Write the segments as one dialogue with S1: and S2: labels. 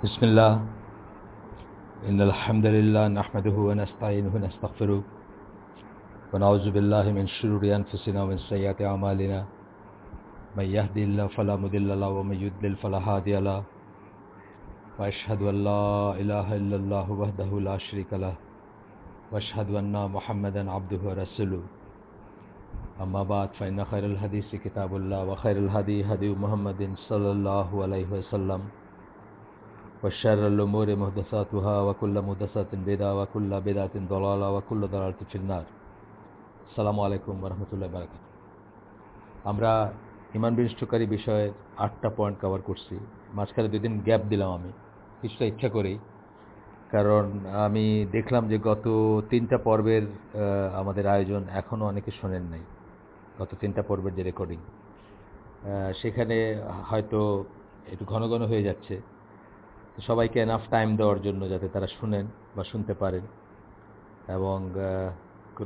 S1: بسم الله. إن الحمد لله نحمده ونستعينه ونستغفره. ونعوذ بالله من شرور أنفسنا ومن سيئات أعمالنا. من يهدي الله فلا مضل له ومن يضلل فلا هادي له. وأشهد أن لا إله إلا الله وحده لا شريك له. وأشهد أن محمدا عبده ورسوله. أما بعد فإن خير الحديث كتاب الله وخير الهدي هدي محمد صلى الله عليه وسلم. وشر الأمور محدثاتها وكل محدثة بدعة وكل بدعة ضلالة وكل ضلالة في النار আসসালামু আলাইকুম রহমতুল্লাহ বারাকাত আমরা ইমান বিনষ্টকারী বিষয়ের আটটা পয়েন্ট কভার করছি মাঝখানে দুদিন গ্যাপ দিলাম আমি কিছুটা ইচ্ছা করেই কারণ আমি দেখলাম যে গত তিনটা পর্বের আহ, আমাদের আয়োজন এখনও অনেকে শোনেন নাই গত তিনটা পর্বের যে রেকর্ডিং সেখানে হয়তো একটু ঘন ঘন হয়ে যাচ্ছে তো সবাইকে এনাফ টাইম দেওয়ার জন্য যাতে তারা শুনেন বা শুনতে পারেন। এবং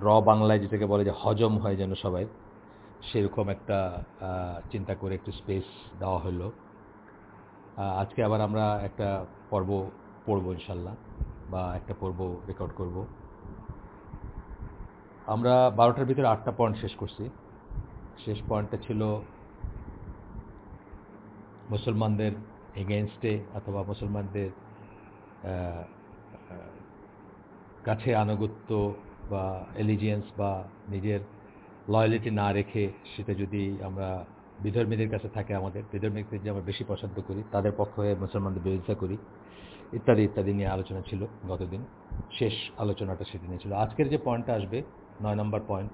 S1: র বাংলায় যেটাকে বলে যে হজম হয় যেন সবাই, সেরকম একটা চিন্তা করে একটু স্পেস দেওয়া হলো। আজকে আবার আমরা একটা পর্ব পড়ব ইনশাল্লাহ বা একটা পর্ব রেকর্ড করব। আমরা বারোটার ভিতরে আটটা পয়েন্ট শেষ করছি। শেষ পয়েন্টটা ছিল মুসলমানদের এগেনস্টে অথবা মুসলমানদের কাছে আনুগত্য বা এলিজিয়েন্স বা নিজের লয়ালিটি না রেখে সেটা যদি আমরা বিধর্মীদের কাছে থাকে আমাদের, বিধর্মীদের যে আমরা বেশি পছন্দ করি, তাদের পক্ষ হয়ে মুসলমানদের বিরোধিতা করি, ইত্যাদি ইত্যাদি নিয়ে আলোচনা ছিল গতদিন। শেষ আলোচনাটা সেদিনে ছিল। আজকের যে পয়েন্টটা আসবে, নয় নম্বর পয়েন্ট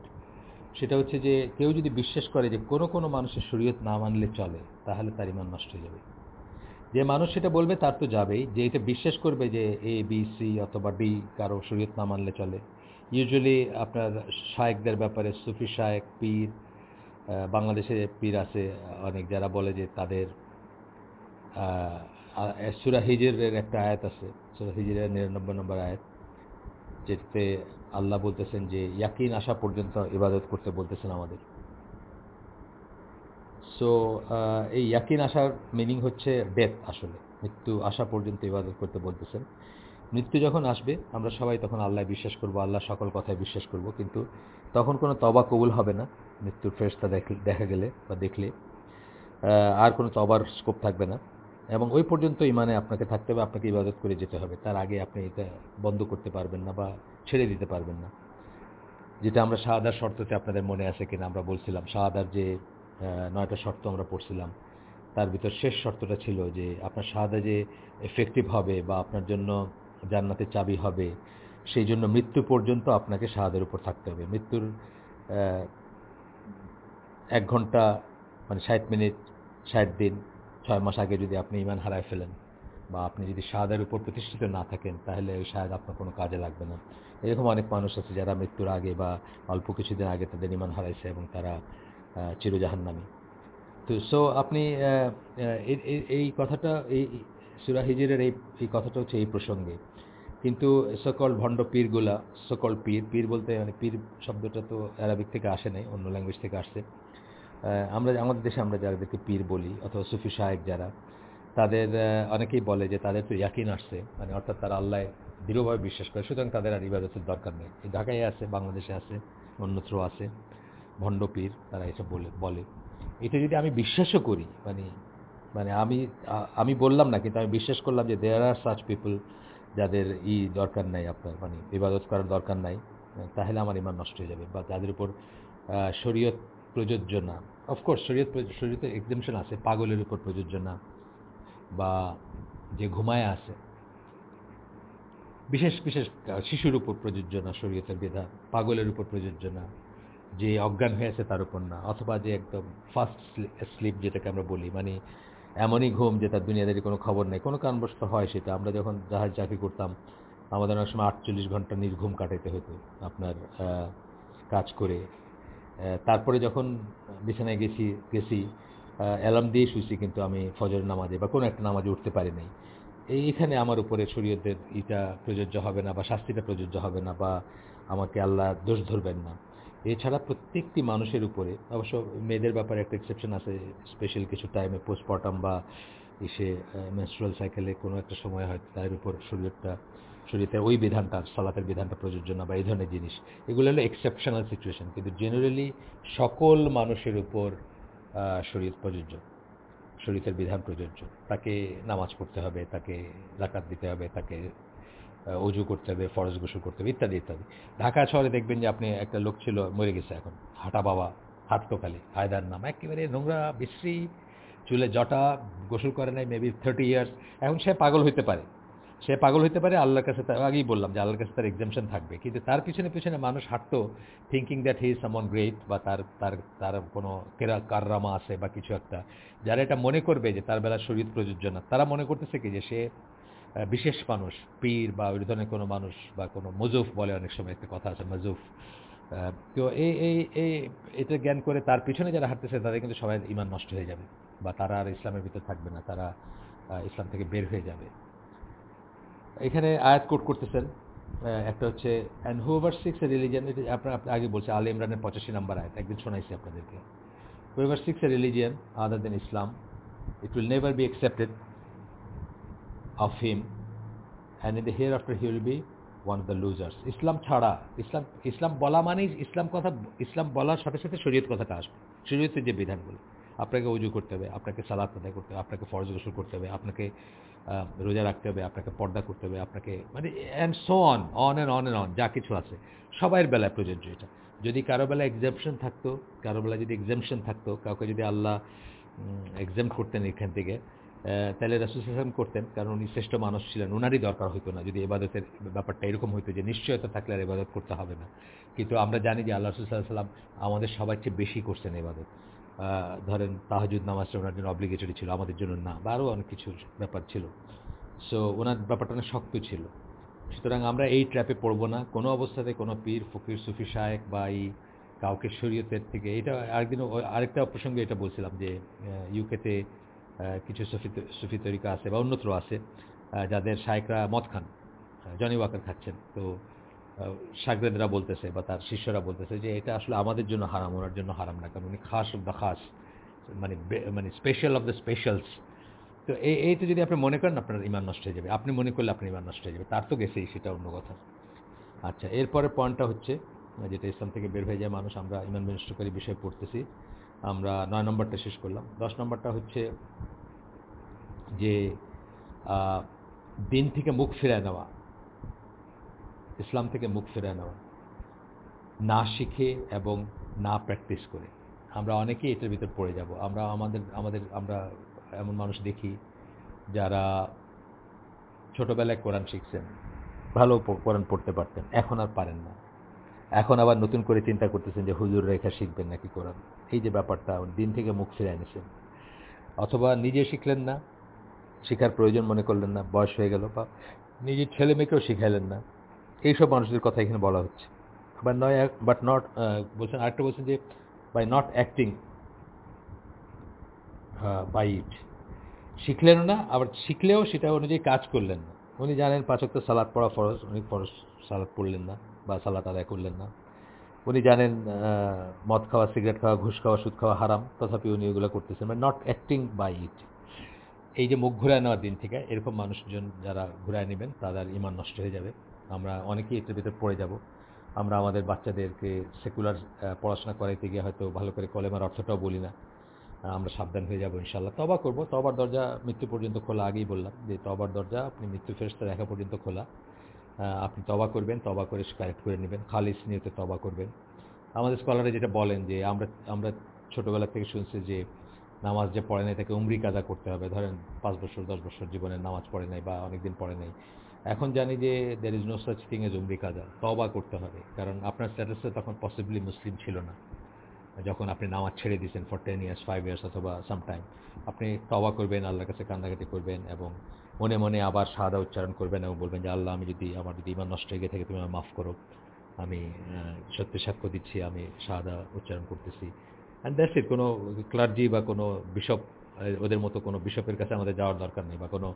S1: সেটা হচ্ছে যে কেউ যদি বিশ্বাস করে যে কোনো কোনো মানুষের শরীয়ত না মানলে চলে, তাহলে তার ইমান নষ্ট হয়ে যাবে। যে মানুষ সেটা বলবে তার তো যাবেই। যে এটা বিশ্বাস করবে যে এ বি সি অথবা ডি কারও শরীয়ত না মানলে চলে। ইউজুয়ালি আপনার শায়েকদের ব্যাপারে সুফি শায়েক, পীর বাংলাদেশে পীর আছে অনেক যারা বলে যে তাদের সুরা হিজরের একটা আয়াত আছে। সুরা হিজরের নিরানব্বই নম্বর আয়াত, যেটাতে আল্লাহ বলতেছেন যে, ইয়াকিন আসা পর্যন্ত ইবাদত করতে বলতেছেন আমাদের। সো এই ইয়াকিন আসার মিনিং হচ্ছে ডেথ আসলে। মৃত্যু আসা পর্যন্ত ইবাদত করতে বলতেছেন। মৃত্যু যখন আসবে, আমরা সবাই তখন আল্লাহ বিশ্বাস করব আল্লাহ সকল কথায় বিশ্বাস করব। কিন্তু তখন কোনো তবা কবুল হবে না। মৃত্যুর ফেরস্তা দেখ- দেখা গেলে বা দেখলে আর কোনো তবার স্কোপ থাকবে না। এবং ওই পর্যন্ত ইমানে আপনাকে থাকতে হবে, আপনাকে ইবাদত করে যেতে হবে। তার আগে আপনি এটা বন্ধ করতে পারবেন না বা ছেড়ে দিতে পারবেন না। যেটা আমরা শাহাদার শর্ততে আপনাদের মনে আছে কিনা আমরা বলছিলাম। শাহাদার যে নয়টা শর্ত আমরা পড়ছিলাম। তার ভিতর শেষ শর্তটা ছিল যে আপনার শাহাদা যে এফেক্টিভ হবে বা আপনার জন্য জান্নাতের চাবি হবে, সেই জন্য মৃত্যু পর্যন্ত আপনাকে শাহাদের উপর থাকতে হবে। মৃত্যুর এক ঘণ্টা মানে ষাট মিনিট, ষাট দিন, ছয় মাস আগে যদি আপনি ইমান হারায় ফেলেন বা আপনি যদি শাহাদের উপর প্রতিষ্ঠিত না থাকেন, তাহলে ওই শাহাদ আপনার কোনো কাজে লাগবে না। এরকম অনেক মানুষ আছে যারা মৃত্যুর আগে বা অল্প কিছুদিন আগে তাদের ইমান হারাইছে এবং তারা চিরজাহান্নামী। তো সো আপনি এই- কথাটা, এই সুরা হিজিরের এই এই কথাটা হচ্ছে এই প্রসঙ্গে। কিন্তু সকল ভণ্ড পীরগুলা সকল পীর পীর বলতে মানে পীর শব্দটা তো অ্যারাবিক থেকে আসে নাই, অন্য ল্যাঙ্গুয়েজ থেকে আসছে। আমরা, আমাদের দেশে আমরা যাদেরকে পীর বলি, অথবা সুফি সাহেব যারা, তাদের অনেকেই বলে যে তাদের তো ইয়াকিন আসছে মানে অর্থাৎ তারা আল্লাহ দৃঢ়ভাবে বিশ্বাস করে, সুতরাং তাদের আর ইবাদতের দরকার নেই। ঢাকায় আছে, বাংলাদেশে আছে, অন্যত্র আছে। ভণ্ড পীর তারা এসব বলে বলে। এটা যদি আমি বিশ্বাসও করি মানে মানে আমি আমি বললাম না, কিন্তু আমি বিশ্বাস করলাম যে দেয়ার আর সাচ পিপল যাদের ই দরকার নাই আপনার মানে ইবাদত করার দরকার নাই, তাহলে আমার ইমান নষ্ট হয়ে যাবে বা যাদের উপর শরীয়ত প্রযোজ্য না। অফকোর্স শরীয়ত শরীয়তে এক্সামশন আছে, পাগলের উপর প্রযোজ্য না বা যে ঘুমায় আছে। বিশেষ বিশেষ শিশুর উপর প্রযোজ্য না, শরীয়তের বিধান পাগলের উপর প্রযোজ্য না। যে অজ্ঞান হয়ে আছে তার উপর না, অথবা যে একদম ফার্স্ট স্লিপ যেটাকে আমরা বলি মানে এমনই ঘুম যে তার দুনিয়াদারি কোনো খবর নেই। কোনো কারণবশত হয় সেটা। আমরা যখন জাহাজ চাকরি করতাম, আমাদের অনেক সময় আটচল্লিশ ঘণ্টা নির্ঘুম কাটাইতে হতো আপনার কাজ করে। তারপরে যখন বিছানায় গেছি গেছি অ্যালার্ম দিয়ে শুয়েছি কিন্তু আমি ফজর নামাজে বা কোনো একটা নামাজে উঠতে পারি নাই। এই এখানে আমার উপরে শরীয়তের এটা প্রযোজ্য হবে না বা শাস্তিটা প্রযোজ্য হবে না বা আমাকে আল্লাহ দোষ ধরবেন না। এছাড়া প্রত্যেকটি মানুষের উপরে, অবশ্য মেয়েদের ব্যাপারে একটা এক্সেপশন আছে স্পেশাল কিছু টাইমে পোস্টমর্টম বা এসে মেনস্ট্রুয়াল সাইকেলে কোনো একটা সময় হয়তো তার উপর শরীরটা শরীরে ওই বিধানটা, সালাতের বিধানটা প্রযোজ্য না বা এই ধরনের জিনিস। এগুলো হলো এক্সেপশনাল সিচুয়েশন কিন্তু জেনারেলি সকল মানুষের উপর শরীর প্রযোজ্য। শরীরের বিধান প্রযোজ্য। তাকে নামাজ পড়তে হবে, তাকে জাকাত দিতে হবে, তাকে অজু করতে হবে, ফরজ গোসল করতে হবে, ইত্যাদি ইত্যাদি। ঢাকা শহরে দেখবেন যে আপনি একটা লোক ছিল, মরে গেছে এখন। হাঁটা বাবা হাঁটতো খালি হায়দার নাম, একেবারে নোংরা, বিশ্রী, চুলে জটা, গোসল করে নাই মেবি থার্টি ইয়ার্স এখন সে পাগল হইতে পারে। সে পাগল হইতে পারে, আল্লাহর কাছে তার, আগেই বললাম যে আল্লাহর কাছে তার এক্সামশন থাকবে। কিন্তু তার পিছনে পিছনে মানুষ হাঁটতো thinking that he is someone great বা তার তার তার কোনো কেরা, কাররামা আছে বা কিছু একটা। যারা এটা মনে করবে যে তার বেলা শরীর প্রযোজ্য না, তারা মনে করতেছে কি যে সে বিশেষ মানুষ, পীর বা ওই ধরনের কোনো মানুষ বা কোনো মজুফ বলে অনেক সময় একটা কথা আছে, মজুফ। তো এই এই এই এটা জ্ঞান করে তার পিছনে যারা হাঁটতেছে, তাদের কিন্তু সবাই ইমান নষ্ট হয়ে যাবে বা তারা আর ইসলামের ভিতর থাকবে না, তারা ইসলাম থেকে বের হয়ে যাবে। এখানে আয়াত কোট করতেছেন একটা হচ্ছে and whoever seeks a religion এটা আপনার, আপনি আগে বলছে, আলী ইমরানের পঁচাশি নাম্বার আয়াত, একদিন শোনাইছি আপনাদেরকে। Whoever seeks a religion other than Islam it will never be accepted him and in the hereafter he will be one of the losers Islam ছাড়া ইসলাম ইসলাম বলা মানেই ইসলাম কথা ইসলাম বলার সাথে সাথে শরীয়ত কথাটা আসবে। শরীয়তের যে বিধানগুলো, আপনাকে উজু করতে হবে, আপনাকে সালাদ আদায় করতে হবে, আপনাকে ফরজ গোসল করতে হবে, আপনাকে রোজা রাখতে হবে, আপনাকে পর্দা করতে হবে, আপনাকে মানে and so on on and on and on যা কিছু আছে। সবাইয়ের বেলায় প্রযোজ্য এটা। যদি কারও বেলায় এক্সামশন থাকতো, কারও বেলায় যদি এক্সামশন থাকতো, কাউকে যদি আল্লাহ এক্সাম করতেন এখান থেকে তাহলে রাসুসাম করতেন, কারণ উনি শ্রেষ্ঠ মানুষ ছিলেন। ওনারই দরকার হতো না, যদি এবাদতের ব্যাপারটা এরকম হতো যে নিশ্চয়তা থাকলে আর এবাদত করতে হবে না। কিন্তু আমরা জানি যে আল্লাহ রসুল্লাহাম আমাদের সবার চেয়ে বেশি করছেন এবাদত ধরেন তাহাজুদ নামাজটা ওনার জন্য অব্লিগেটরি ছিল, আমাদের জন্য না, বা আরও অনেক কিছুর ব্যাপার ছিল। সো ওনার ব্যাপারটা অনেক শক্ত ছিল। সুতরাং আমরা এই ট্র্যাপে পড়ব না। কোনো অবস্থাতে কোনো পীর, ফকির, সুফি শায়েক বা এই কাউকে শরীয়তের থেকে, এটা আরেকদিন আরেকটা প্রসঙ্গে এটা বলছিলাম যে ইউকেতে কিছু সুফি সুফি তরিকা আছে বা অন্যত্র আছে যাদের শায়েকরা মদ খান। জনি ওয়াকার খাচ্ছেন। তো সাগরেদরা বলতেছে বা তার শিষ্যরা বলতেছে যে এটা আসলে আমাদের জন্য হারাম, ওনার জন্য হারাম না, কারণ উনি খাস অফ দ্য খাস মানে মানে স্পেশাল অফ দ্য স্পেশালস তো এই এইটা যদি আপনি মনে করেন, আপনার ইমান নষ্ট হয়ে যাবে। আপনি মনে করলে আপনার ইমান নষ্ট হয়ে যাবে। তার তো গেছেই, সেটা অন্য কথা। আচ্ছা এরপরে পয়েন্টটা হচ্ছে, যেটা ইসলাম থেকে বের হয়ে যায়, মানুষ আমরা ইমান বিনষ্টকারী বিষয়ে পড়তেছি। আমরা নয় নম্বরটা শেষ করলাম। দশ নম্বরটা হচ্ছে যে দিন থেকে মুখ ফিরায় নেওয়া। ইসলাম থেকে মুখ ফিরে নেওয়া। না শিখে এবং না প্র্যাকটিস করে। আমরা অনেকেই এটার ভিতর পড়ে যাব। আমরা আমাদের আমাদের, আমরা এমন মানুষ দেখি যারা ছোটোবেলায় কোরআন শিখছেন, ভালো কোরআন পড়তে পারতেন, এখন আর পারেন না। এখন আবার নতুন করে চিন্তা করতেছেন যে হুজুর রেখা শিখবেন নাকি কোরআন? এই যে ব্যাপারটা দিন থেকে মুখ ফিরে এনেছেন অথবা নিজে শিখলেন না, শেখার প্রয়োজন মনে করলেন না, বয়স হয়ে গেল, বা নিজের ছেলে মেয়েকেও শিখাইলেন না। এইসব মানুষদের কথা এখানে বলা হচ্ছে। বাট নয় বাট নট বলছেন, আরেকটা বলছেন যে by not acting by it শিখলেন না, আবার শিখলেও সেটা অনুযায়ী কাজ করলেন না। উনি জানেন পাঁচক তো সালাদ পড়া ফরজ, উনি ফরজ সালাদ পড়লেন না। বা সালাদ আদায় করলেন না। উনি জানেন মদ খাওয়া, সিগারেট খাওয়া, ঘুষ খাওয়া, সুদ খাওয়া হারাম। তথাপি উনি ওগুলো করতেছেন। মানে নট অ্যাক্টিং বাই ইট এই যে মুখ ঘুরায় নেওয়ার দিন থেকে, এরকম মানুষজন যারা ঘুরায় নেবেন, তাদের ইমান নষ্ট হয়ে যাবে। আমরা অনেকেই এটার ভিতরে পড়ে যাব। আমরা আমাদের বাচ্চাদেরকে সেকুলার পড়াশোনা করাইতে গিয়ে হয়তো ভালো করে কলেমার অর্থটাও বলি না। আমরা সাবধান হয়ে যাব ইনশাল্লাহ তবা করব। তবার দরজা মৃত্যু পর্যন্ত খোলা আগেই বললাম যে তবার দরজা, আপনি মৃত্যু ফেরস্তা দেখা পর্যন্ত খোলা। আপনি তবা করবেন তবা করে কারেক্ট করে নেবেন। খালিস নিয়তে তবা করবেন। আমাদের স্কলারে যেটা বলেন যে, আমরা আমরা ছোটোবেলা থেকে শুনছি যে, নামাজ যে পড়ে নাই তাকে উমরি কাজা করতে হবে। ধরেন পাঁচ বছর, দশ বছর জীবনে নামাজ পড়ে নাই বা অনেকদিন পড়ে নাই। এখন জানি যে there is no such thing as উমরি কাজা তবা করতে হবে। কারণ আপনার স্ট্যাটাসে তখন পসিবলি মুসলিম ছিল না। যখন আপনি নামাজ ছেড়ে দিয়েছেন for ten years five years অথবা সামটাইম আপনি তবা করবেন, আল্লাহর কাছে কান্দাকাটি করবেন এবং মনে মনে আবার সাদা উচ্চারণ করবেন এবং বলবেন যে, আল্লাহ, আমি যদি আমার যদি ইমান নষ্ট হয়ে গিয়ে থাকে, তুমি আমার মাফ করো। আমি সত্যি সাক্ষ্য দিচ্ছি, আমি সাদা উচ্চারণ করতেছি। অ্যান্ড দ্যাটস ইট কোনো ক্লার্জি বা কোনো বিশপ ওদের মতো কোনো বিশপের কাছে আমাদের যাওয়ার দরকার নেই বা কোনো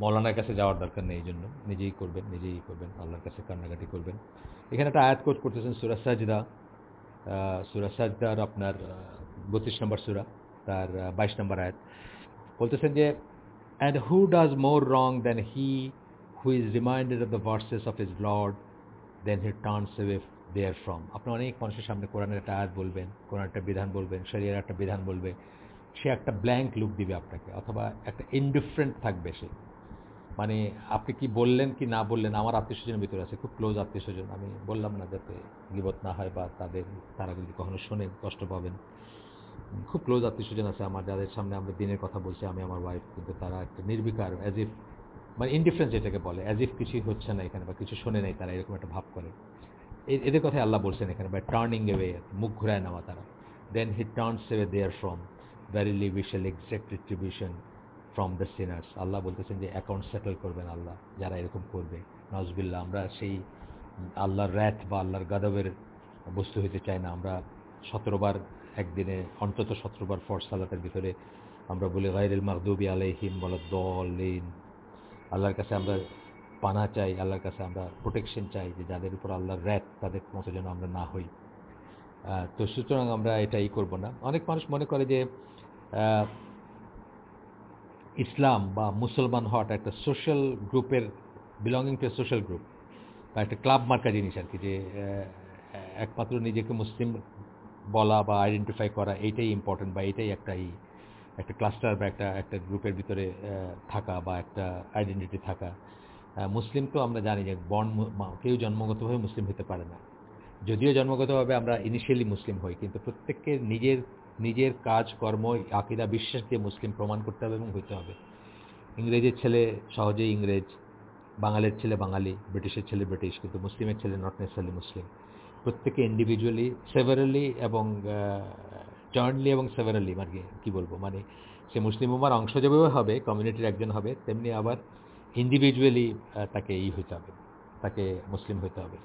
S1: মৌলানার কাছে যাওয়ার দরকার নেই এই জন্য। নিজেই করবেন নিজেই করবেন, আল্লাহর কাছে কান্নাকাটি করবেন। এখানে একটা আয়াত কোট করতেছেন, সুরা সাজদা। সুরা সাজদার আপনার বত্রিশ নম্বর সুরা, তার বাইশ নম্বর আয়াত। বলতেছেন যে And who does more wrong than he who is reminded of the verses of his Lord, then he turns away therefrom. আপনি অনেক মানুষের সামনে কোরআনের একটা আয়াত বলবেন কোরআন একটা বিধান বলবেন শরীরের একটা বিধান বলবে সে একটা ব্ল্যাঙ্ক লুক দিবে আপনাকে অথবা একটা ইনডিফারেন্ট থাকবে সে। মানে আপনি কি বললেন কি না বললেন আমার আত্মীয় স্বজনের ভিতরে আছে খুব ক্লোজ আত্মীয় স্বজন আমি বললাম না যাতে গিবত না হয় বা তাদের তারা যদি কখনো শোনেন কষ্ট পাবেন। খুব ক্লোজ আত্মীয় স্বজন আছে আমার, যাদের সামনে আমরা দিনের কথা বলছি, আমি আমার ওয়াইফ কিন্তু তারা একটা নির্বিকার অ্যাজ ইফ মানে ইনডিফারেন্স যেটাকে বলে অ্যাজ ইফ কিছুই হচ্ছে না এখানে বা কিছু শোনে নাই তারা, এরকম একটা ভাব করে। এদের কথাই আল্লাহ বলছেন এখানে বা টার্নিং এওয়ে মুখ ঘুরায় নেওয়া তারা। Then he turns away there from verily we shall exact retribution from the sinners আল্লাহ বলতেছেন যে অ্যাকাউন্ট সেটেল করবেন আল্লাহ, যারা এরকম করবে। নজবিল্লা আমরা সেই আল্লাহর র্যাথ বা আল্লাহর গাদবের বস্তু হইতে চাই না, আমরা সতেরোবার একদিনে অন্তত সতেরোবার ফর সালাতের ভিতরে আমরা বলি গাইরুল মাহদুবি আলাইহিম বলা দলিন আল্লাহর কাছে আমরা পানা চাই, আল্লাহর কাছে আমরা প্রোটেকশন চাই যে যাদের উপর আল্লাহর র্যাত তাদের মতো যেন আমরা না হই। তো সুতরাং আমরা এটাই করব না। অনেক মানুষ মনে করে যে ইসলাম বা মুসলমান হওয়াটা একটা সোশ্যাল গ্রুপের বিলঙ্গিং টু সোশ্যাল গ্রুপ বা একটা ক্লাব মার্কা জিনিস আর কি যে একমাত্র নিজেকে মুসলিম বলা বা আইডেন্টিফাই করা এইটাই ইম্পর্টেন্ট বা এটাই একটা ই, একটা ক্লাস্টার বা একটা একটা গ্রুপের ভিতরে থাকা বা একটা আইডেন্টিটি থাকা। মুসলিম তো আমরা জানি যে বর্ণ কেউ জন্মগতভাবে মুসলিম হতে পারে না। যদিও জন্মগতভাবে আমরা ইনিশিয়ালি মুসলিম হই, কিন্তু প্রত্যেককে নিজের নিজের কাজ, কর্ম, আকিদা, বিশ্বাস দিয়ে মুসলিম প্রমাণ করতে হবে এবং হইতে হবে। ইংরেজের ছেলে সহজেই ইংরেজ, বাঙালির ছেলে বাঙালি, ব্রিটিশের ছেলে ব্রিটিশ, কিন্তু মুসলিমের ছেলে নট নেসারি মুসলিম প্রত্যেকে ইন্ডিভিজুয়ালি সেভারালি এবং জয়েন্টলি এবং সেভারালি মানে কি বলব? মানে সে মুসলিম উমার অংশ যেভাবে হবে কমিউনিটির একজন হবে, তেমনি আবার ইন্ডিভিজুয়ালি তাকে এই হইতে হবে, তাকে মুসলিম হইতে হবে।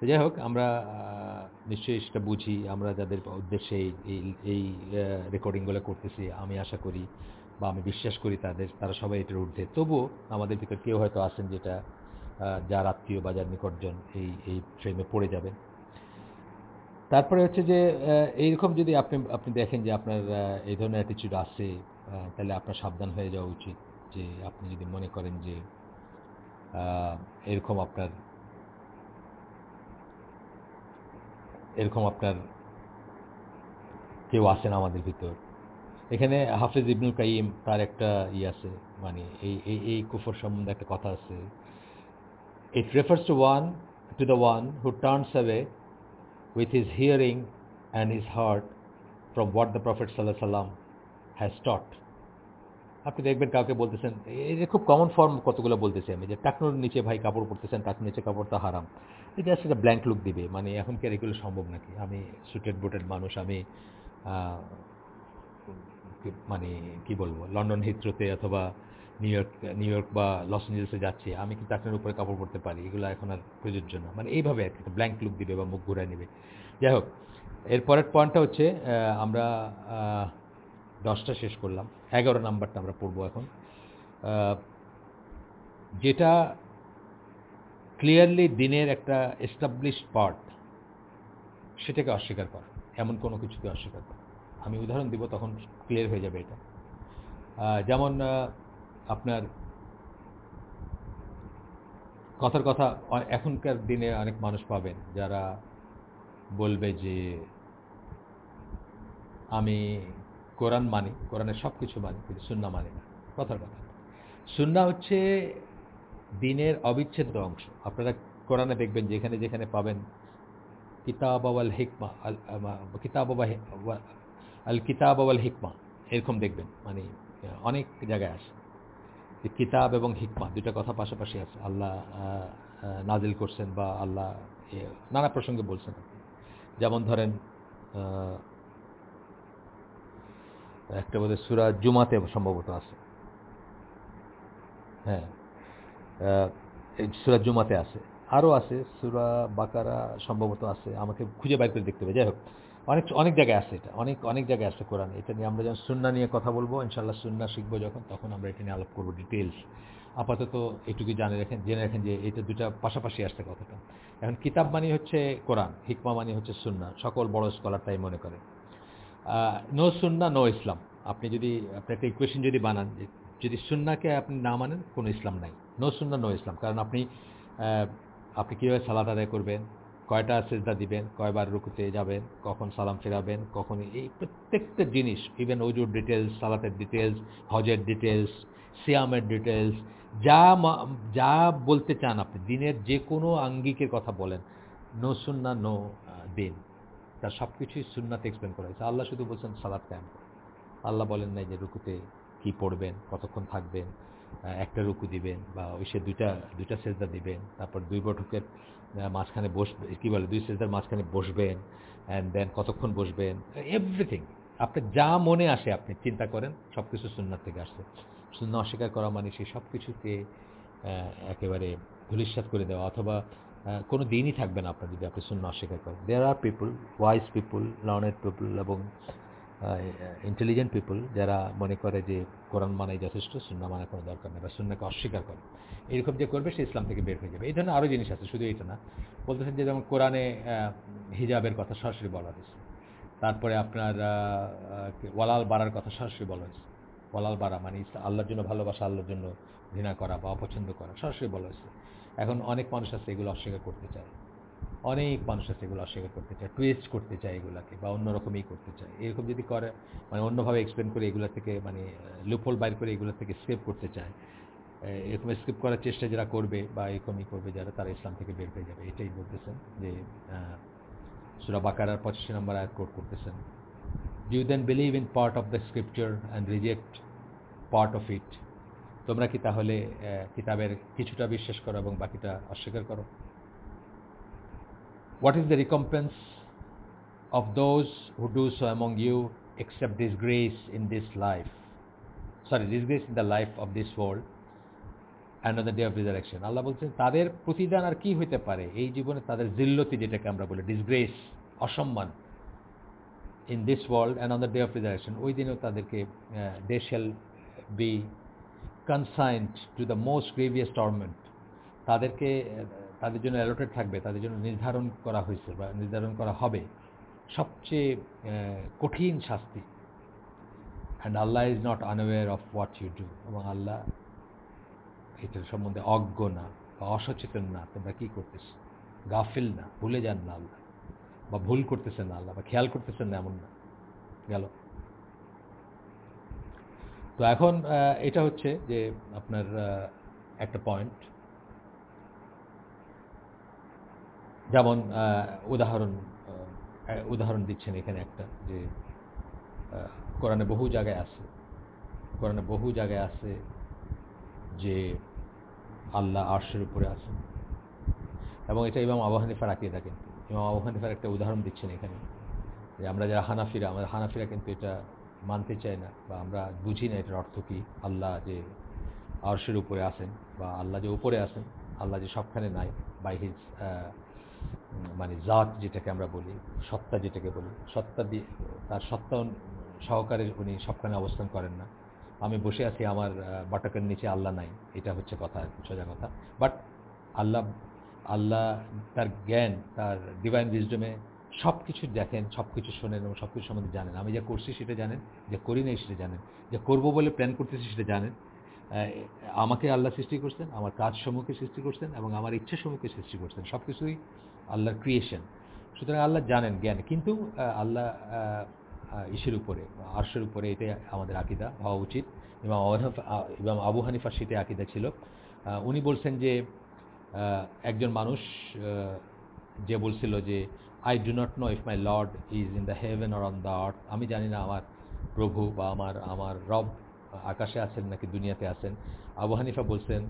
S1: তো যাই হোক, আমরা নিশ্চয়ই সেটা বুঝি, আমরা যাদের উদ্দেশ্যে এই, এই- রেকর্ডিংগুলো করতেছি, আমি আশা করি বা আমি বিশ্বাস করি তাদের, তারা সবাই এটার ঊর্ধ্বে। তবুও আমাদের ভিতর কেউ হয়তো আছেন যেটা যার আত্মীয় বা যার নিকটজন এই এই ফ্রেমে পড়ে যাবেন। তারপরে হচ্ছে যে এইরকম যদি আপনি আপনি দেখেন যে আপনার এই ধরনের অ্যাটিচিউড আসে তাহলে আপনার সাবধান হয়ে যাওয়া উচিত। যে আপনি যদি মনে করেন যে এরকম আপনার এরকম আপনার কেউ আছেন আমাদের ভিতর। এখানে হাফিজ ইবনুল কাইম তার একটা ই আছে মানে এই এই এই কুফর সম্বন্ধে একটা কথা আছে। It refers to one to the one who turns away with his hearing and his heart from what the Prophet সাল্লাহ has taught. আপনি দেখবেন কাউকে বলতেছেন, এই খুব কমন ফর্ম কতগুলো বলতেছি আমি, যে টাকনুর নিচে ভাই কাপড় পরতেছেন টাকনুর নিচে কাপড়টা হারাম এটা একটা ব্ল্যাঙ্ক লুক দিবে মানে এখন কি আর এগুলো সম্ভব নাকি আমি সুটেড বুটেড মানুষ, আমি মানে কি বলব, লন্ডন হিথ্রোতে অথবা নিউ ইয়র্ক নিউ ইয়র্ক বা লস এঞ্জেলসে যাচ্ছি, আমি কিন্তু আপনার উপরে কাপড় পরতে পারি, এগুলো এখন আর প্রযোজ্য না। মানে এইভাবে আর কি ব্ল্যাঙ্ক লুক দিবে বা মুখ ঘুরায় নেবে। যাই হোক, এর পরের পয়েন্টটা হচ্ছে আমরা দশটা শেষ করলাম। এগারো নাম্বারটা আমরা পড়ব এখন। যেটা ক্লিয়ারলি দিনের একটা এস্টাবলিশড পার্ট সেটাকে অস্বীকার করা, এমন কোনো কিছুকে অস্বীকার কর। আমি উদাহরণ দিব, তখন ক্লিয়ার হয়ে যাবে এটা। যেমন আপনার কথার কথা এখনকার দিনে অনেক মানুষ পাবেন যারা বলবে যে আমি কোরআন মানি, কোরআনের সব কিছু মানি, কিন্তু সুন্না মানি না। কথার কথা। সুন্না হচ্ছে দিনের অবিচ্ছেদ্য অংশ। আপনারা কোরআনে দেখবেন যেখানে যেখানে পাবেন কিতাব আওয়াল হিকমা কিতাব আল কিতাব আওয়াল হিকমা, এরকম দেখবেন। মানে অনেক জায়গায় আসে। কিতাব এবং হিকমা দুটা কথা পাশাপাশি আছে। আল্লাহ নাজিল করছেন বা আল্লাহ নানা প্রসঙ্গে বলছেন। যেমন ধরেন একটা বোধহয় সুরা জুমাতে সম্ভবত আছে। হ্যাঁ সুরা জুমাতে আছে। আরও আছে, সুরা বাকারা সম্ভবত আছে। আমাকে খুঁজে বাইর করে দেখতে হবে। যাই হোক অনেক অনেক জায়গায় আছে এটা, অনেক অনেক জায়গায় আছে কোরআন। এটা নিয়ে আমরা যখন সুন্না নিয়ে কথা বলব ইনশাল্লাহ সুন্না শিখব যখন, তখন আমরা এটা নিয়ে আলাপ করব ডিটেলস আপাতত এটুকু জানে রাখেন, জেনে রাখেন যে এটা দুটা পাশাপাশি আসছে কথাটা। এখন কিতাব মানে হচ্ছে কোরআন, হিকমা মানে হচ্ছে সুন্না, সকল বড় স্কলার তাই মনে করে। No sunnah no Islam. আপনি যদি, আপনি একটা ইকুয়েশন যদি বানান যদি সুন্নাকে আপনি না মানেন, কোনো ইসলাম নাই। No sunnah no Islam. কারণ আপনি আপনি কীভাবে সালাদ আদায় করবেন? কয়টা সেজদা দিবেন কয়বার রুকুতে যাবেন কখন সালাম ফেরাবেন কখন এই প্রত্যেকটা জিনিস ইভেন ওজুর ডিটেলস সালাতের ডিটেলস হজের ডিটেলস সিয়ামের ডিটেলস যা যা বলতে চান আপনি দিনের যে কোনো আঙ্গিকের কথা বলেন নো সুন্না নো দিন তার সব কিছুই সুন্নাতে এক্সপ্লেন করা হয়েছে আল্লাহ শুধু বলছেন সালাদ কায়েম করো। আল্লাহ বলেন নাই যে রুকুতে কি পড়বেন কতক্ষণ থাকবেন একটা রুকু দিবেন বা ওই সে দুইটা দুইটা সেজদা দিবেন তারপর দুই বটকের আহ, মাঝখানে বসবে, কি বলে, দুই সেজদার মাঝখানে বসবেন অ্যান্ড দেন কতক্ষণ বসবেন এভরিথিং আপনি যা মনে আসে আপনি চিন্তা করেন সব কিছু সুন্নার থেকে আসছে। শূন্য অস্বীকার করা মানে সেই সব কিছুকে একেবারে ধুলিস্বাদ করে দেওয়া, অথবা কোনো দিনই থাকবে না আপনার যদি আপনি শূন্য অস্বীকার করেন। There are people wise people learned people এবং ইন্টেলিজেন্ট পিপল যারা মনে করে যে কোরআন মানাই যথেষ্ট শূন্য মানা কোনো দরকার নেই বা শূন্যকে অস্বীকার করে, এরকম যে করবে সে ইসলাম থেকে বের হয়ে যাবে। এই ধরনের আরও জিনিস আছে, শুধু এটা না। বলতেছেন যে যেমন কোরআনে হিজাবের কথা সরাসরি বলা হয়েছে। তারপরে আপনার ওয়ালাল বাড়ার কথা সরাসরি বলা হয়েছে। ওয়ালাল বাড়া মানে আল্লাহর জন্য ভালোবাসা, আল্লাহর জন্য ঘৃণা করা বা অপছন্দ করা সরাসরি বলা হয়েছে। এখন অনেক মানুষ আছে এগুলো অস্বীকার করতে চায়। অনেক মানুষ আছে এগুলো অস্বীকার করতে চায় টুয়েস্ট করতে চায় এগুলাকে বা অন্যরকমই করতে চায়। এরকম যদি করে মানে অন্যভাবে এক্সপ্লেন করে এগুলো থেকে মানে লুপোল বাইর করে এগুলো থেকে স্কেপ করতে চায়। এরকম স্কিপ করার চেষ্টা যারা করবে বা এরকমই করবে যারা, তারা ইসলাম থেকে বের হয়ে যাবে, এটাই বলতেছেন যে সুরা বাকারার পঁচাশি নম্বর আয়াত কোট করতেছেন you then believe in part of the scripture and reject part of it তোমরা কি তাহলে কিতাবের কিছুটা বিশ্বাস করো এবং বাকিটা অস্বীকার করো? What is the recompense of those who do so among you except disgrace in this life? Sorry, disgrace in the life of this world and on the day of resurrection. আল্লাহ বলছেন তাদের প্রতিদান আর কি হইতে পারে এই জীবনে তাদের জিল্লতি যেটাকে আমরা বলি ডিসগ্রেস অসম্মান in this world and on the day of resurrection ওই দিনেও তাদেরকে they shall be consigned to the most grievous torment তাদেরকে তাদের জন্য অ্যালোটেড থাকবে, তাদের জন্য নির্ধারণ করা হয়েছে বা নির্ধারণ করা হবে। সবচেয়ে কঠিন শাস্তি। And Allah is not unaware of what you do এবং আল্লাহ এটার সম্বন্ধে অজ্ঞ না বা অসচেতন না। তোমরা কী করতেছো? গাফিল না, ভুলে যান না আল্লাহ। বা ভুল করতেছেন না আল্লাহ, বা খেয়াল করতেছেন না এমন না। গেল। তো এখন এটা হচ্ছে যে আপনার একটা পয়েন্ট যেমন উদাহরণ উদাহরণ দিচ্ছেন এখানে একটা যে কোরআনে বহু জায়গায় আছে। কোরআনে বহু জায়গায় আছে যে, আল্লাহ আর্শের উপরে আছেন। এবং এটা ইমাম আবু হানিফার আঁকিয়ে থাকেন। ইমাম আবু হানিফার একটা উদাহরণ দিচ্ছেন এখানে যে, আমরা যারা হানাফিরা, আমাদের হানাফিরা কিন্তু এটা মানতে চায় না বা আমরা বুঝি না এটার অর্থ কী। আল্লাহ যে আরশের উপরে আছেন বা আল্লাহ যে উপরে আছেন, আল্লাহ যে সবখানে নাই বাই হিজ মানে জাত যেটাকে আমরা বলি, সত্তা যেটাকে বলি, সত্তা দিয়ে, তার সত্তা সহকারে উনি সবখানে অবস্থান করেন না। আমি বসে আছি, আমার বাটাকের নিচে আল্লাহ নাই, এটা হচ্ছে কথা সোজা কথা। বাট আল্লাহ আল্লাহ তার জ্ঞান, তার ডিভাইন উইজডমে সব কিছু দেখেন সব কিছু শোনেন এবং সব কিছু সম্বন্ধে জানেন। আমি যা করছি সেটা জানেন, যা করি নাই সেটা জানেন। যা করব বলে প্ল্যান করতেছি সেটা জানেন। আমাকে আল্লাহ সৃষ্টি করছেন, আমার কাজ সমূহকে সৃষ্টি করছেন এবং আমার ইচ্ছা সমূহকে সৃষ্টি করছেন। সব কিছুই আল্লাহর ক্রিয়েশন সুতরাং আল্লাহ জানেন জ্ঞান, কিন্তু আল্লাহ ইসের উপরে, আর্শের উপরে এটাই আমাদের আকিদা হওয়া উচিত। এবং এবং আবু হানিফার সেটাই আকিদা ছিল। উনি বলছেন যে একজন মানুষ যে বলছিল যে I do not know if my lord is in the heaven or on the earth আমি জানি না আমার প্রভু বা আমার আমার রব আকাশে আছেন নাকি দুনিয়াতে আছেন। আবু হানিফা বলছেন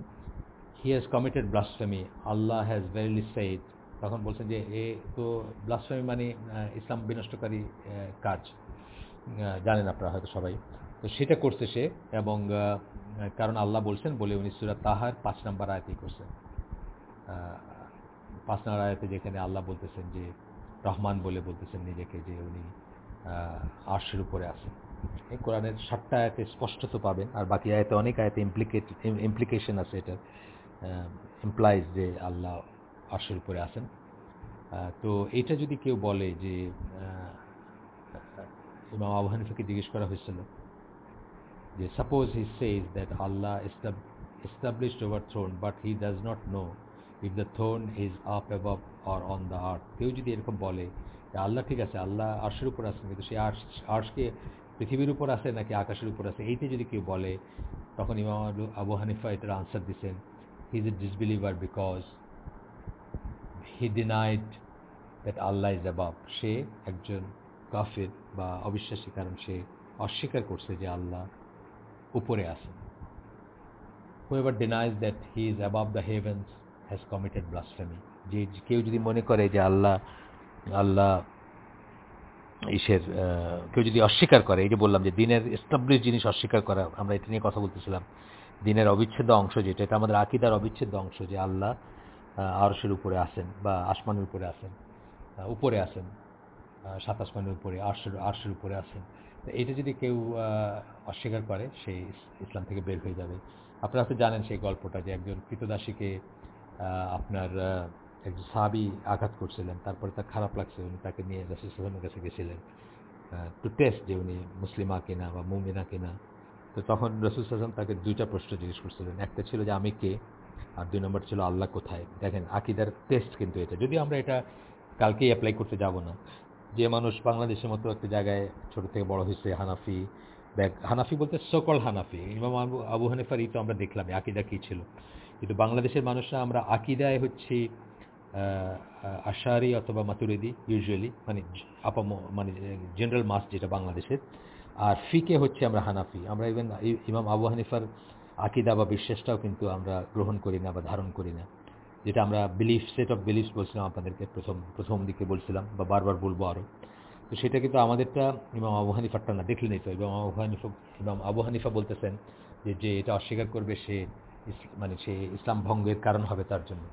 S1: he has committed blasphemy Allah has verily said তখন বলছেন যে, এ তো ব্লাসফেমি মানে ইসলাম বিনষ্টকারী কাজ। জানেন আপনারা হয়তো সবাই। তো সেটা করছে সে এবং কারণ আল্লাহ বলছেন, বলে উনি সুরা তাহার পাঁচ নাম্বার আয়তেই করছেন পাঁচ নাম্বার আয়াতে যেখানে আল্লাহ বলতেছেন যে, রহমান বলে বলতেছেন নিজেকে যে উনি আর্শের উপরে আছেন। এই কোরআনের সাতটা আয়াতে স্পষ্টত পাবেন, আর বাকি আয়াতে অনেক আয়াতে ইমপ্লিকেট ইমপ্লিকেশন আছে এটার। ইমপ্লাইজ যে আল্লাহ আরশের উপরে আছেন। তো এটা যদি কেউ বলে যে ইমাম আবু হানিফাকে জিজ্ঞেস করা হয়েছিল যে suppose he says that Allah established over throne, but he does not know if the throne is up above or on the earth. কেউ যদি এরকম বলে আল্লাহ ঠিক আছে, আল্লাহ আর্শের উপর আছেন, কিন্তু সেই আর্শ, আর্শকে পৃথিবীর উপর আছে নাকি আকাশের উপর আছে? এইতে যদি কেউ বলে, তখন ইমাম আবু হানিফা এটার আনসার দিচ্ছেন he is a disbeliever because he denied that Allah is above সে একজন কাফের বা অবিশ্বাসী, কারণ সে অস্বীকার করছে যে আল্লাহ উপরে আছেন। Whoever denies that he is above the heavens has committed blasphemy যে কেউ যদি মনে করে যে আল্লাহ আল্লাহ ইসের কেউ যদি অস্বীকার করে, এই যে বললাম যে দিনের এস্টাবলিশ জিনিস অস্বীকার করা, আমরা এটা নিয়ে কথা বলতেছিলাম। দিনের অবিচ্ছেদ্য অংশ যেটা, এটা আমাদের আকিদার অবিচ্ছেদ্য অংশ যে আল্লাহ আরশের উপরে আসেন বা আসমানের উপরে আসেন উপরে আসেন সাত আসমানের উপরে, আরশের আরশের উপরে আসেন এটা যদি কেউ অস্বীকার করে, সে ইস- ইসলাম থেকে বের হয়ে যাবে। আপনারা তো জানেন সেই গল্পটা যে একজন কৃতদাসীকে আপনার একজন সাহাবি আঘাত করছিলেন, তারপরে তার খারাপ লাগছে, উনি তাকে নিয়ে রসুলের কাছে গেছিলেন টু টেস্ট যে উনি মুসলিমা কিনা বা মুমিনা কিনা। তো তখন রসুল সাল্লাম তাকে দুইটা প্রশ্ন জিজ্ঞেস করছিলেন। একটা ছিল যে আমি কে? আর দুই নম্বর ছিল আল্লাহ কোথায়? দেখেন, আকিদার টেস্ট কিন্তু এটা। যদি আমরা এটা কালকেই অ্যাপ্লাই করতে যাব না, যে মানুষ বাংলাদেশের মতো একটা জায়গায় ছোট থেকে বড় হয়েছে, হানাফি ব্যাগ হানাফি বলতে সকল হানাফি, ইমাম আবু আবু হানিফার ই তো আমরা দেখলাম আকিদা কী ছিল? কিন্তু বাংলাদেশের মানুষরা আমরা আকিদায় হচ্ছে আশারি অথবা মাতুরিদি ইউজুয়ালি মানে আপাম মানে জেনারেল মাস যেটা বাংলাদেশের। আর ফিকে হচ্ছে আমরা হানাফি। আমরা ইভেন ইমাম আবু হানিফার আকিদা বা বিশ্বাসটাও কিন্তু আমরা গ্রহণ করি না বা ধারণ করি না। যেটা আমরা বিলিফ সেট অফ বিলিফস বলছিলাম আপনাদেরকে, প্রথম প্রথম দিকে বলছিলাম বা বারবার বলব আরও তো সেটা কিন্তু আমাদেরটা ইমাম আবু হানিফারটা না, দেখলেনই তো। ইমাম আবু হানিফা, ইমাম আবু হানিফা বলতেছেন যে যে এটা অস্বীকার করবে সে মানে সে ইসলাম ভঙ্গের কারণ হবে তার জন্য,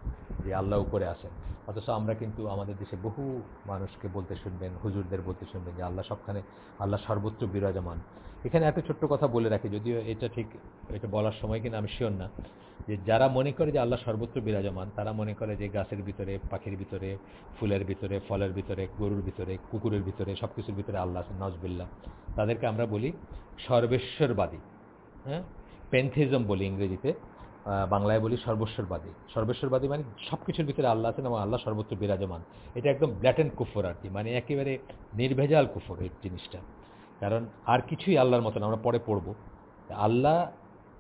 S1: যে আল্লাহ উপরে আছেন। অথচ আমরা কিন্তু আমাদের দেশে বহু মানুষকে বলতে শুনবেন, হুজুরদের বলতে শুনবেন যে আল্লাহ সবখানে, আল্লাহ সর্বত্র বিরাজমান। এখানে একটা ছোট্ট কথা বলে রাখি, যদিও এটা ঠিক, এটা বলার সময় কিনা আমি শিওর না। যে যারা মনে করে যে আল্লাহ সর্বত্র বিরাজমান, তারা মনে করে যে গাছের ভিতরে, পাখির ভিতরে, ফুলের ভিতরে, ফলের ভিতরে, গরুর ভিতরে, কুকুরের ভিতরে সব কিছুর ভিতরে আল্লাহ আছেন নজবিল্লা তাদেরকে আমরা বলি সর্বেশ্বরবাদী হ্যাঁ? পেনথিজম বলি ইংরেজিতে। বাংলায় বলি সর্বস্বরবাদী। সর্বেশ্বরবাদী মানে সব কিছুর ভিতরে আল্লাহ আছেন এবং আল্লাহ সর্বত্র বিরাজমান। এটা একদম ব্ল্যাটেন্ট কুফর আর কি মানে একেবারে নির্ভেজাল কুফর এই জিনিসটা। কারণ আর কিছুই আল্লাহর মতন আমরা পরে পড়ব। আল্লাহ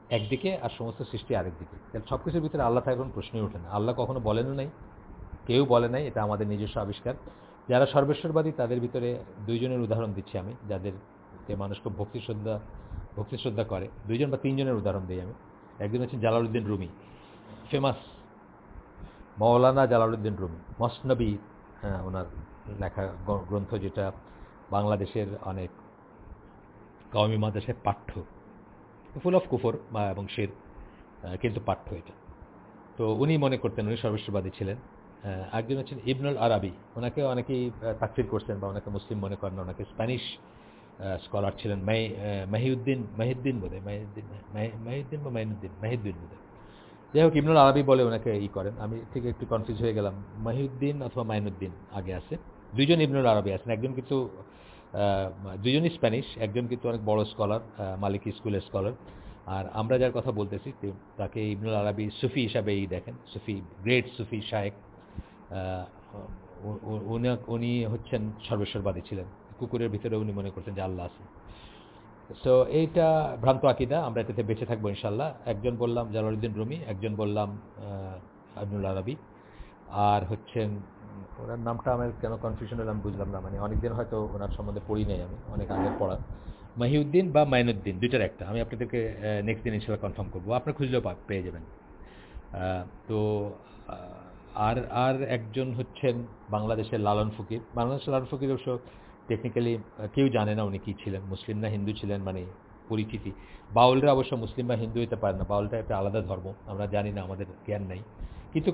S1: একদিকে আর সমস্ত সৃষ্টি আরেকদিকে তাহলে সব কিছুর ভিতরে আল্লাহ থাকার কোনো প্রশ্নই ওঠে না। আল্লাহ কখনো বলেনও নাই, কেউ বলে নাই, এটা আমাদের নিজস্ব আবিষ্কার। যারা সর্বেশ্বরবাদী তাদের ভিতরে দুইজনের উদাহরণ দিচ্ছি আমি যাদের যে মানুষ খুব ভক্তি শ্রদ্ধা ভক্তি শ্রদ্ধা করে। দুইজন বা তিনজনের উদাহরণ দিই আমি। একজন হচ্ছেন জালালউদ্দিন রুমি ফেমাস মৌলানা জালালউদ্দিন রুমি মসনবী হ্যাঁ ওনার লেখা গ্রন্থ যেটা বাংলাদেশের অনেক কওমি মাদ্রাসায় পাঠ্য ফুল অফ কুফর এবং শের কিন্তু পাঠ্য এটা। তো উনি মনে করতেন উনি সর্বস্ববাদী ছিলেন। একজন হচ্ছেন ইবনুল আরাবি, ওনাকে অনেকেই তাকফির করছেন বা ওনাকে মুসলিম মনে করেন ওনাকে স্প্যানিশ স্কলার ছিলেন মাহিউদ্দিন মাহিউদ্দিন মাহিউদ্দিন মাহি- মাহিউদ্দিন বা মাইনুদ্দিন মাহিউদ্দিন বোধহয়। যাই হোক, ইবনুল আরবি বলে ওনাকে ই করেন। আমি ঠিক একটু কনফিউজ হয়ে গেলাম। মাহিউদ্দিন অথবা মাইনুদ্দিন আগে আছে। দুইজন ইবনুল আরবি আছেন। একজন কিন্তু দুজনই স্প্যানিশ একজন কিন্তু অনেক বড় স্কলার মালিক স্কুলের স্কলার আর আমরা যার কথা বলতেছি তাকে ইবনুল আরবি সুফি হিসাবেই দেখেন। সুফি গ্রেট সুফি শায়েক। উনি হচ্ছেন সর্বেশ্বরবাদী ছিলেন। কুকুরের ভিতরে উনি মনে করতেন যে আল্লাহ আছে। সো এইটা ভ্রান্ত আকিদা, আমরা এটাতে বেঁচে থাকব ইনশাল্লাহ একজন বললাম, জালালউদ্দিন রুমি, একজন বললাম আবনুল আরবি। আর হচ্ছেন, ওনার নামটা আমার কেন কনফিউশন হলো আমি বুঝলাম না। মানে অনেকদিন হয়তো ওনার সম্বন্ধে পড়ি নাই আমি, অনেক আগের পড়া। মাহিউদ্দিন বা মাইনুদ্দিন, দুইটার একটা। আমি আপনাদেরকে নেক্সট দিন ইনশাল্লাহ কনফার্ম করব। আপনার খুঁজলেও পেয়ে যাবেন। তো আর আর একজন হচ্ছেন বাংলাদেশের লালন ফকির। বাংলাদেশের লালন ফকির অবশ্য টেকনিক্যালি কেউ জানে না উনি কী ছিলেন, মুসলিম না হিন্দু ছিলেন মানে পরিচিতি। বাউলরা অবশ্য মুসলিম বা হিন্দু হতে পারে না, বাউলটা একটা আলাদা ধর্ম, আমরা জানি না, আমাদের জ্ঞান নাই। কিন্তু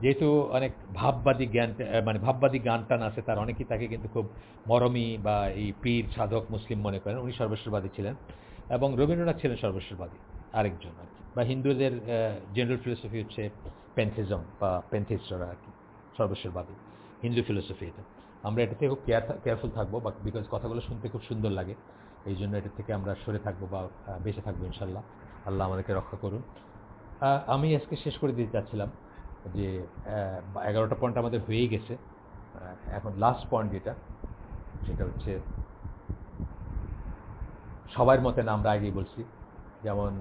S1: যেহেতু অনেক ভাববাদী জ্ঞান মানে ভাববাদী গান টান আছে, তার অনেকেই তাকে কিন্তু খুব মরমী বা এই পীর, সাধক, মুসলিম মনে করেন, উনি সর্বেশ্বরবাদী ছিলেন। এবং রবীন্দ্রনাথ ছিলেন সর্বেশ্বরবাদী আরেকজন আর কি। বা হিন্দুদের জেনারেল ফিলোসফি হচ্ছে পেন্থিজম বা পেন্থিস্টরা আর কি সর্বেশ্বরবাদী হিন্দু ফিলোসফি এটা। আমরা এটাতে খুব কেয়ার কেয়ারফুল থাকব বা বিকজ কথাগুলো শুনতে খুব সুন্দর লাগে, এই জন্য এটা থেকে আমরা সরে থাকব বা বেঁচে থাকব, ইনশাল্লাহ। আল্লাহ আমাদেরকে রক্ষা করুন। আমি আজকে শেষ করে দিতে চাচ্ছিলাম যে এগারোটা পয়েন্ট আমাদের হয়েই গেছে। এখন লাস্ট পয়েন্ট যেটা, সেটা হচ্ছে সবার মতে না, আমরা আগেই বলছি, যেমন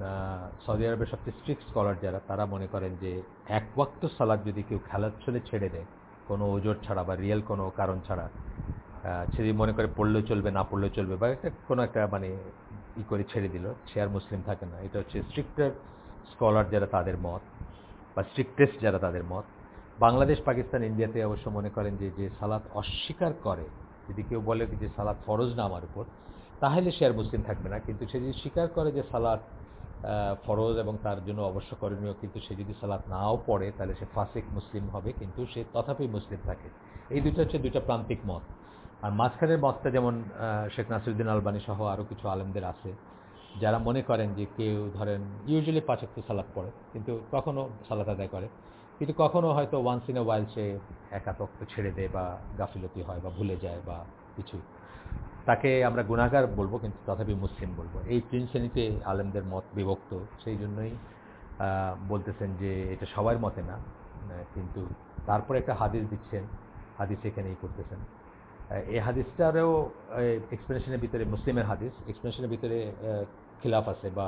S1: সৌদি আরবের সবচেয়ে স্ট্রিক্ট স্কলার যারা, তারা মনে করেন যে, এক ওয়াক্ত সালাদ যদি কেউ খেলার ছলে ছেড়ে দেয় কোনো ওজোর ছাড়া বা রিয়েল কোনো কারণ ছাড়া আহ, সে যদি মনে করে পড়লেও চলবে না পড়লেও চলবে বা একটা কোনো একটা মানে ই করে ছেড়ে দিল সে আর মুসলিম থাকে না। এটা হচ্ছে স্ট্রিক্টার স্কলার যারা তাদের মত বা স্ট্রিক্টেস্ট যারা তাদের মত। বাংলাদেশ পাকিস্তান ইন্ডিয়াতে অবশ্য মনে করেন যে যে সালাত অস্বীকার করে যদি কেউ বলে যে সালাত ফরজ না আমার উপর তাহলে সে আর মুসলিম থাকবে না। কিন্তু সে যদি স্বীকার করে যে আহ, ফরজ এবং তার জন্য অবশ্য করণীয়, কিন্তু সে যদি সালাত নাও পড়ে, তাহলে সে ফাসিক মুসলিম হবে, কিন্তু সে তথাপি মুসলিম থাকে। এই দুটো হচ্ছে দুটো প্রান্তিক মত। আর মাঝখানের মতটা যেমন শেখ নাসিরুদ্দিন আলবানী সহ আরও কিছু আলেমদের আছে, যারা মনে করেন যে কেউ ধরেন ইউজুয়ালি পাঁচাত্তর সালাত পড়ে, কিন্তু কখনো সালাত আদায় করে। কিন্তু কখনো হয়তো ওয়ান্স ইন এ ওয়াইল সে একাতক্ত ছেড়ে দেয় বা গাফিলতি হয় বা ভুলে যায় বা কিছু তাকে আমরা গুণাগার বলব, কিন্তু তথাপি মুসলিম বলব। এই তিন শ্রেণীতে আলেমদের মত বিভক্ত, সেই জন্যই বলতেছেন যে এটা সবার মতে না কিন্তু তারপরে একটা হাদিস দিচ্ছেন, হাদিস এখানেই করতেছেন। এই হাদিসটারও এক্সপ্লেনেশনের ভিতরে, মুসলিমের হাদিস এক্সপ্লেনেশনের ভিতরে খিলাফ আছে বা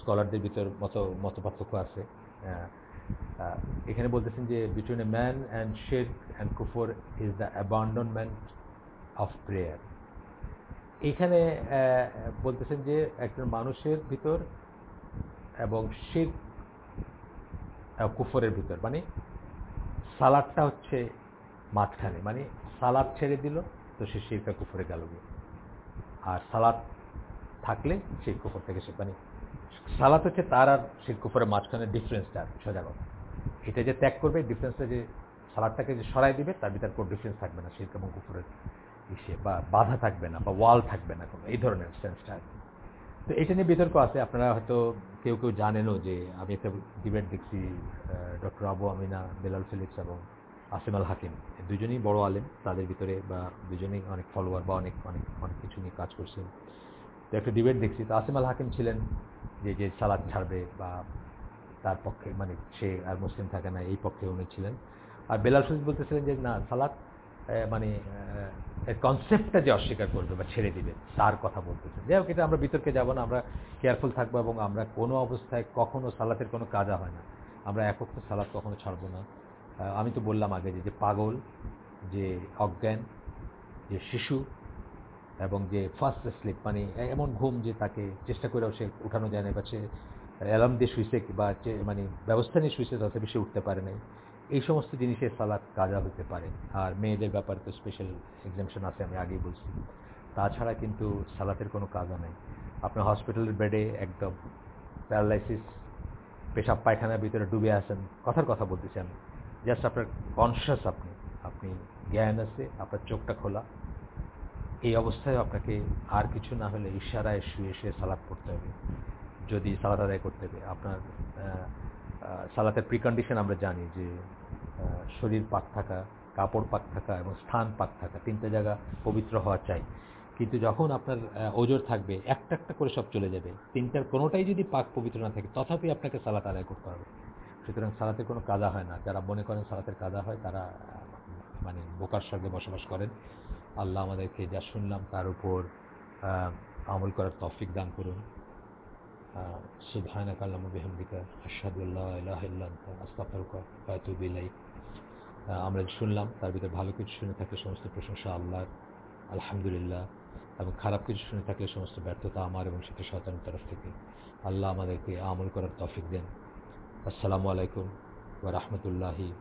S1: স্কলারদের ভিতর মত মত পার্থক্য আছে। এখানে বলতেছেন যে বিটুইন এ ম্যান অ্যান্ড শের অ্যান্ড কুফর is the abandonment of prayer এখানে বলতেছেন যে একজন মানুষের ভিতর এবং শির কুফরের ভিতর মানে সালাদটা হচ্ছে মাঝখানে মানে সালাদ ছেড়ে দিল, তো সে শিরকা কুফরে গেল আর সালাদ থাকলে সেই কুফর থেকে সে মানে সালাদ হচ্ছে তার আর শির কুফরের মাঝখানে ডিফারেন্সটা সোজা কথা এটা যে ত্যাগ করবে, ডিফারেন্সটা যে সালাদটাকে যে সরাই দিবে, তার ভিতর কোনো ডিফারেন্স থাকবে না শিরক এবং কুফরের। ইসে বা বাধা থাকবে না বা ওয়াল থাকবে না কোনো, এই ধরনের সেন্সটা আর। তো এটা নিয়ে বিতর্ক আছে, আপনারা হয়তো কেউ কেউ জানেনও যে আমি একটা ডিবেট দেখছি doctor Abu Amina, Bilal Philips এবং আসিম আল হাকিম। দুজনেই বড় আলেম, তাদের ভিতরে বা দুজনেই অনেক ফলোয়ার বা অনেক অনেক অনেক কিছু নিয়ে কাজ করছেন তো একটা ডিবেট দেখছি, তো আসিম আল হাকিম ছিলেন যে যে সালাদ ছাড়বে বা তার পক্ষে মানে সে আর মুসলিম থাকে না, এই পক্ষে উনি ছিলেন। আর বেলাল ফিলিপস বলতেছিলেন যে, না, সালাদ মানে কনসেপ্টটা যে অস্বীকার করবে বা ছেড়ে দিবে, তার কথা বলতেছে যাই হোক, এটা আমরা বিতর্কে যাব না, আমরা কেয়ারফুল থাকব এবং আমরা কোনো অবস্থায় কখনো সালাতের কোনো কাজা হয় না। আমরা একক সালাত কখনো ছাড়বো না। আমি তো বললাম আগে যে পাগল, যে অজ্ঞান, যে শিশু এবং যে ফার্স্ট স্লিপ মানে এমন ঘুম যে তাকে চেষ্টা করেও সে উঠানো যায় না বা সে অ্যালার্ম দিয়ে শুইছে বা মানে ব্যবস্থা নিয়ে শুইছে, তাতে বেশি উঠতে পারে নাই। এই সমস্ত জিনিসের সালাদ কাজা হতে পারে। আর মেয়েদের ব্যাপারে তো স্পেশাল এক্সামশন আছে, আমি আগেই বলছি। তাছাড়া কিন্তু সালাতের কোনো কাজা নেই। আপনার হসপিটালের বেডে একদম প্যারালাইসিস পেশাব পায়খানার ভিতরে ডুবে আছেন, কথার কথা বলতেছি আমি। জাস্ট আপনার কনসিয়াস আপনি। আপনি জ্ঞান আছে, আপনার চোখটা খোলা। এই অবস্থায় আপনাকে আর কিছু না হলে ইশারায় শুয়ে শুয়ে সালাদ পড়তে হবে। যদি সালাদ আদায় করতে হবে। আপনার সালাতের প্রিকন্ডিশন আমরা জানি যে শরীর পাক থাকা, কাপড় পাক থাকা এবং স্থান পাক থাকা তিনটে জায়গা পবিত্র হওয়া চাই। কিন্তু যখন আপনার ওজোর থাকবে, একটা একটা করে সব চলে যাবে। তিনটার কোনোটাই যদি পাক পবিত্র না থাকে, তথাপি আপনাকে সালাত আদায় করতে হবে। সুতরাং সালাতের কোনো কাজা হয় না। যারা মনে করেন সালাতের কাজা হয়, তারা মানে বোকার সঙ্গে বসবাস করেন। আল্লাহ আমাদেরকে যা শুনলাম তার উপর আমল করার তফিক দান করুন। আমরা শুনলাম তার ভিতরে ভালো কিছু শুনে থাকলে সমস্ত প্রশংসা আল্লাহর, আলহামদুলিল্লাহ। এবং খারাপ কিছু শুনে থাকলে সমস্ত ব্যর্থতা আমার এবং সেটা শয়তানের তরফ থেকে। আল্লাহ আমাদেরকে আমল করার তফিক দেন। আসসালামু আলাইকুম ওয়া রাহমাতুল্লাহি